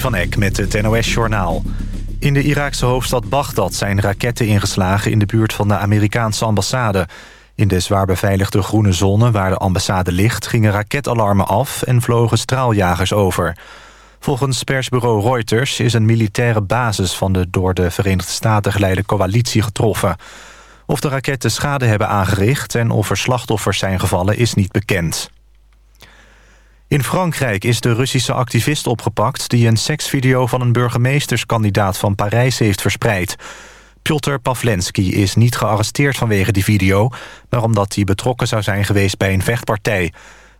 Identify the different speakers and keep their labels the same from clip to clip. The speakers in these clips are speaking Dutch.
Speaker 1: Van Eck met het NOS-journaal. In de Iraakse hoofdstad Bagdad zijn raketten ingeslagen... in de buurt van de Amerikaanse ambassade. In de zwaar beveiligde groene zone waar de ambassade ligt... gingen raketalarmen af en vlogen straaljagers over. Volgens persbureau Reuters is een militaire basis... van de door de Verenigde Staten geleide coalitie getroffen. Of de raketten schade hebben aangericht... en of er slachtoffers zijn gevallen is niet bekend. In Frankrijk is de Russische activist opgepakt... die een seksvideo van een burgemeesterskandidaat van Parijs heeft verspreid. Piotr Pavlensky is niet gearresteerd vanwege die video... maar omdat hij betrokken zou zijn geweest bij een vechtpartij.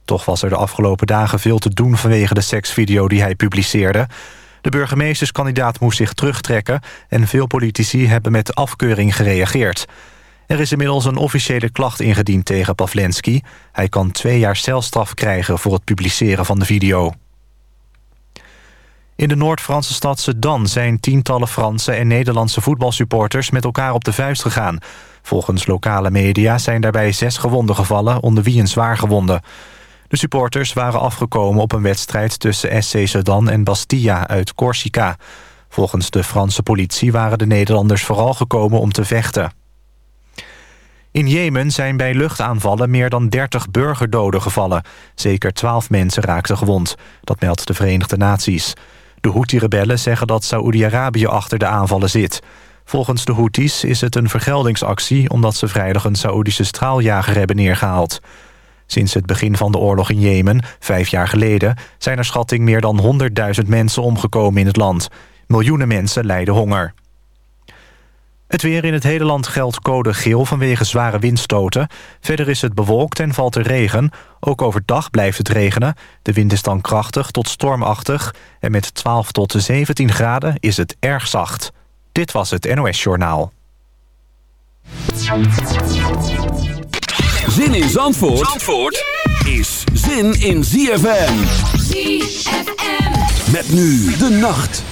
Speaker 1: Toch was er de afgelopen dagen veel te doen vanwege de seksvideo die hij publiceerde. De burgemeesterskandidaat moest zich terugtrekken... en veel politici hebben met afkeuring gereageerd... Er is inmiddels een officiële klacht ingediend tegen Pavlensky. Hij kan twee jaar celstraf krijgen voor het publiceren van de video. In de Noord-Franse stad Sedan zijn tientallen Franse en Nederlandse voetbalsupporters met elkaar op de vuist gegaan. Volgens lokale media zijn daarbij zes gewonden gevallen, onder wie een zwaar gewonde. De supporters waren afgekomen op een wedstrijd tussen SC Sedan en Bastia uit Corsica. Volgens de Franse politie waren de Nederlanders vooral gekomen om te vechten. In Jemen zijn bij luchtaanvallen meer dan 30 burgerdoden gevallen. Zeker 12 mensen raakten gewond. Dat meldt de Verenigde Naties. De Houthi-rebellen zeggen dat Saoedi-Arabië achter de aanvallen zit. Volgens de Houthis is het een vergeldingsactie... omdat ze vrijdag een Saoedische straaljager hebben neergehaald. Sinds het begin van de oorlog in Jemen, vijf jaar geleden... zijn er schatting meer dan 100.000 mensen omgekomen in het land. Miljoenen mensen lijden honger. Het weer in het hele land geldt code geel vanwege zware windstoten. Verder is het bewolkt en valt er regen. Ook overdag blijft het regenen. De wind is dan krachtig tot stormachtig. En met 12 tot 17 graden is het erg zacht. Dit was het NOS Journaal.
Speaker 2: Zin in Zandvoort, Zandvoort is zin in ZFM. ZFM. Met nu de nacht.